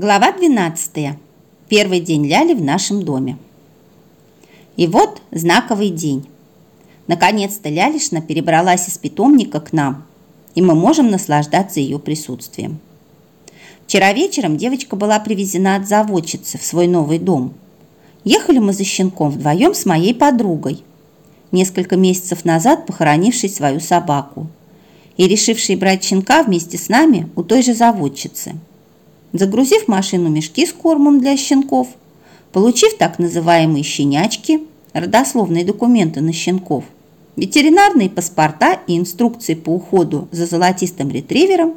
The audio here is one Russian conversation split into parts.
Глава 12. Первый день Ляли в нашем доме. И вот знаковый день. Наконец-то Лялишна перебралась из питомника к нам, и мы можем наслаждаться ее присутствием. Вчера вечером девочка была привезена от заводчицы в свой новый дом. Ехали мы за щенком вдвоем с моей подругой, несколько месяцев назад похоронившей свою собаку и решившей брать щенка вместе с нами у той же заводчицы – Загрузив машину мешки с кормом для щенков, получив так называемые щенячки, родословные документы на щенков, ветеринарные паспорта и инструкции по уходу за золотистым ретривером,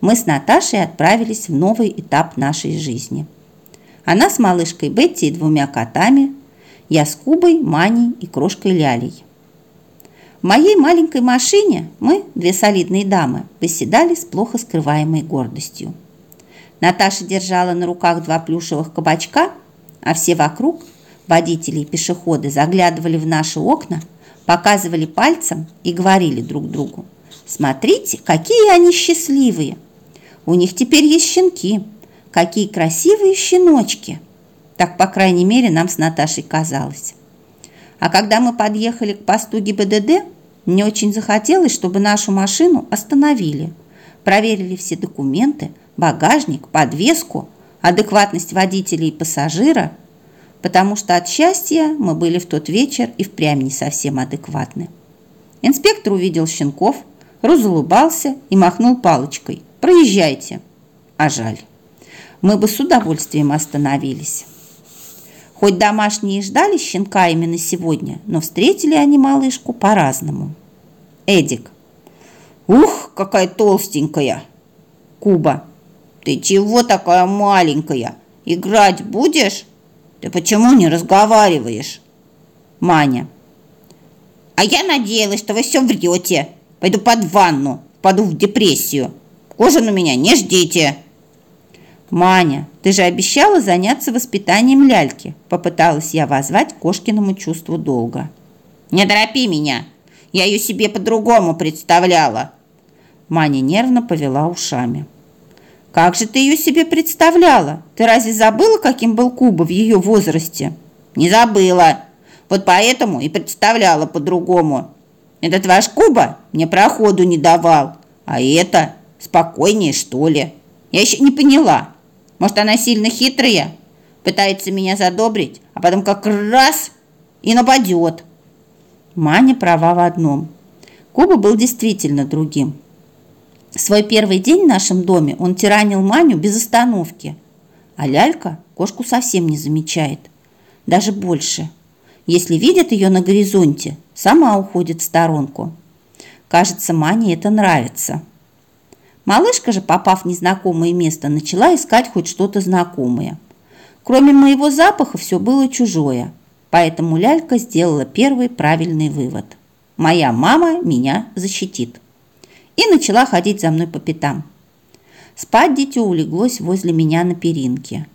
мы с Наташей отправились в новый этап нашей жизни. Она с малышкой Бетти и двумя котами, я с Кубой, Маней и крошкой Лялей. В моей маленькой машине мы, две солидные дамы, поседали с плохо скрываемой гордостью. Наташа держала на руках два плюшевых кабачка, а все вокруг, водители и пешеходы, заглядывали в наши окна, показывали пальцем и говорили друг другу. «Смотрите, какие они счастливые! У них теперь есть щенки! Какие красивые щеночки!» Так, по крайней мере, нам с Наташей казалось. А когда мы подъехали к посту ГИБДД, мне очень захотелось, чтобы нашу машину остановили, проверили все документы, багажник, подвеску, адекватность водителя и пассажира, потому что от счастья мы были в тот вечер и впрямь не совсем адекватны. Инспектор увидел щенков, разулыбался и махнул палочкой. «Проезжайте!» А жаль. Мы бы с удовольствием остановились. Хоть домашние и ждали щенка именно сегодня, но встретили они малышку по-разному. Эдик. «Ух, какая толстенькая!» Куба. «Ты чего такая маленькая? Играть будешь? Ты почему не разговариваешь?» Маня. «А я надеялась, что вы все врете. Пойду под ванну, впаду в депрессию. Ужин у меня не ждите». «Маня, ты же обещала заняться воспитанием ляльки», попыталась я возвать Кошкиному чувству долга. «Не торопи меня, я ее себе по-другому представляла». Маня нервно повела ушами. Как же ты ее себе представляла? Ты разве забыла, каким был Куба в ее возрасте? Не забыла. Вот поэтому и представляла по-другому. Этот ваш Куба мне проходу не давал. А это спокойнее, что ли? Я еще не поняла. Может, она сильно хитрая? Пытается меня задобрить, а потом как раз и нападет. Маня права в одном. Куба был действительно другим. Свой первый день в нашем доме он тиранил Маню без остановки. А лялька кошку совсем не замечает. Даже больше. Если видит ее на горизонте, сама уходит в сторонку. Кажется, Мане это нравится. Малышка же, попав в незнакомое место, начала искать хоть что-то знакомое. Кроме моего запаха все было чужое, поэтому лялька сделала первый правильный вывод. Моя мама меня защитит и начала ходить за мной по пятам. Спать дитё улеглось возле меня на перинке.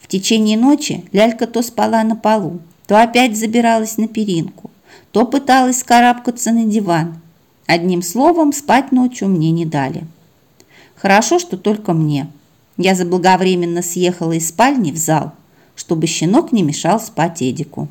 В течение ночи лялька то спала на полу, то опять забиралась на перинку, то пыталась скарабкаться на диван. Одним словом, спать ночью мне не дали. Хорошо, что только мне. Я заблаговременно съехала из спальни в зал, чтобы щенок не мешал спать Эдику.